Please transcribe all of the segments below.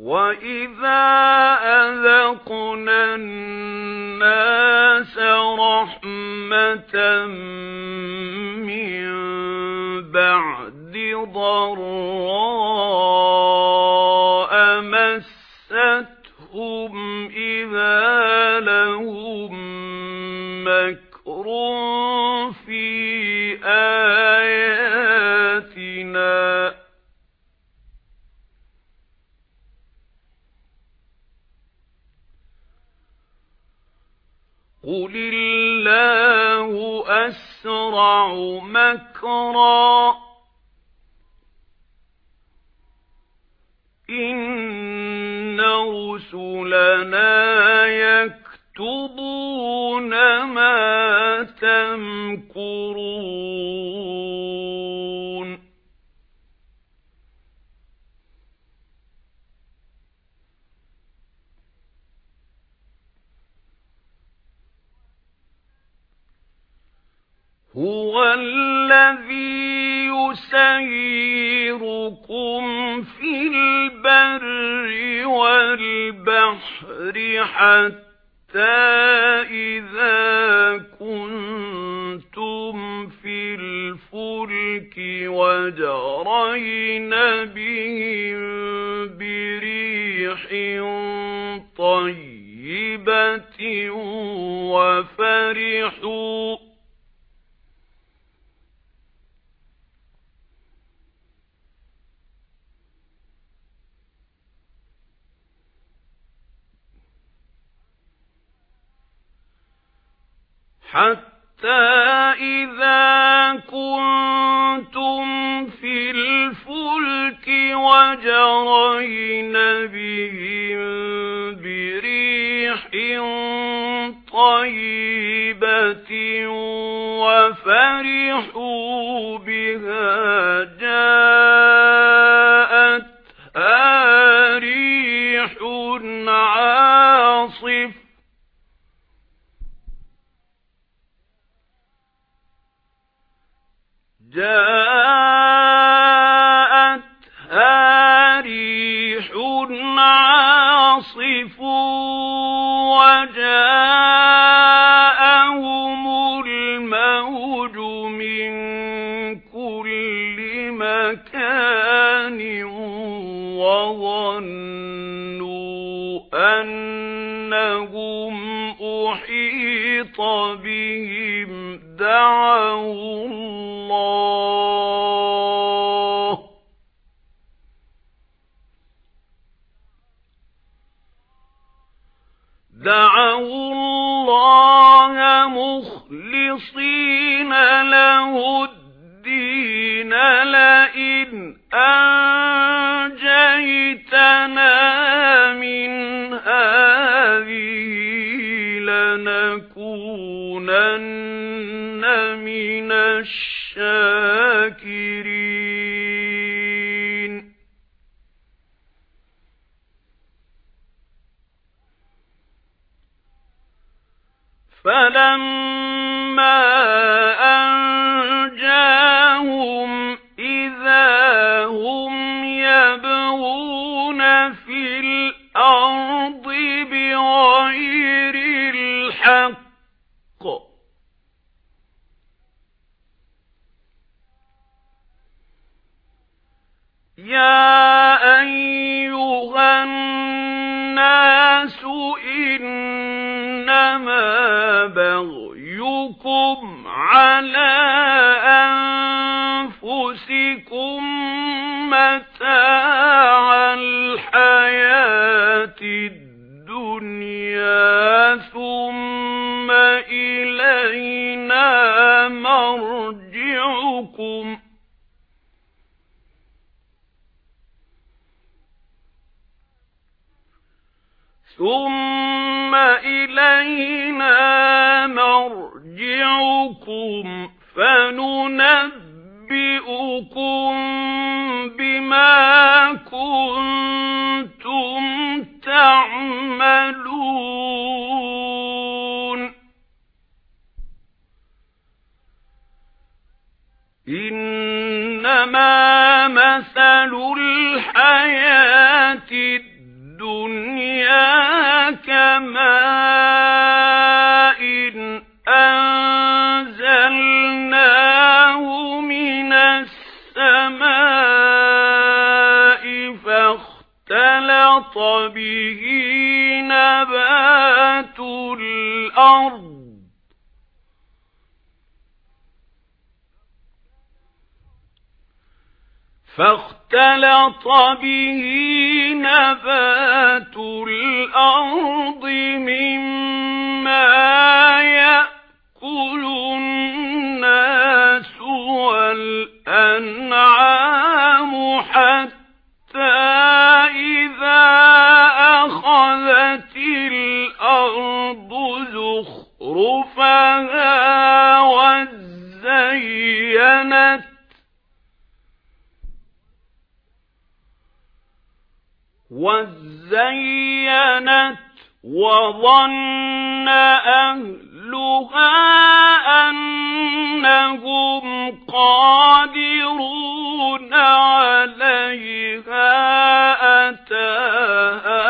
وَإِذَا أَذَقْنَا النَّاسَ رَحْمَةً مِنْ بَعْدِ ضَرَّاءَ قُلِ اللَّهُ أَسْرَعُ مَكْرًا إِنَّ رُسُلَنَا يَكْتُبُونَ مَا تَمْكُرُونَ هُوَ الَّذِي يُسَيِّرُكُمْ فِي الْبَرِّ وَالْبَحْرِ حَتَّى إِذَا كُنتُمْ فِي الْفُلْكِ وَجَرَيْنَ بِهِم بِرِيحٍ طَيِّبَةٍ وَفَرِحُوا حَتَّى إِذَا كُنتُمْ فِي الْفُلْكِ وَجَرَيْنَ بِهِم بِرِيحٍ طَيِّبَةٍ وَفَرِحُوا بِهَا وظنوا أنهم أحيط بهم دعوا الله. دعوا الله مخلصين له الدين أنجيتنا من هذه لنكونن من الشاكرين فلما في الأرض بغير الحق. يا أيها الناس إنما بغيكم على ثُمَّ إِلَيْنَا مَرْجِعُكُمْ فَنُنَبِّئُكُم بِمَا كُنتُمْ به نبات الأرض. فاختلط به نبات وَزَيَّنَتْ وَظَنَّ أَهْلُهَا أَنَّهُمْ قَادِرُونَ عَلَيْهَا أَتَاهَا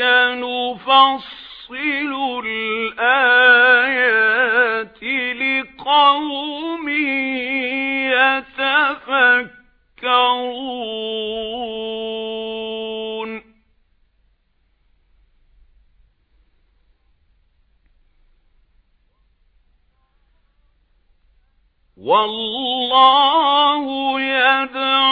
نفصل الآيات لقوم يتفكرون والله يدعو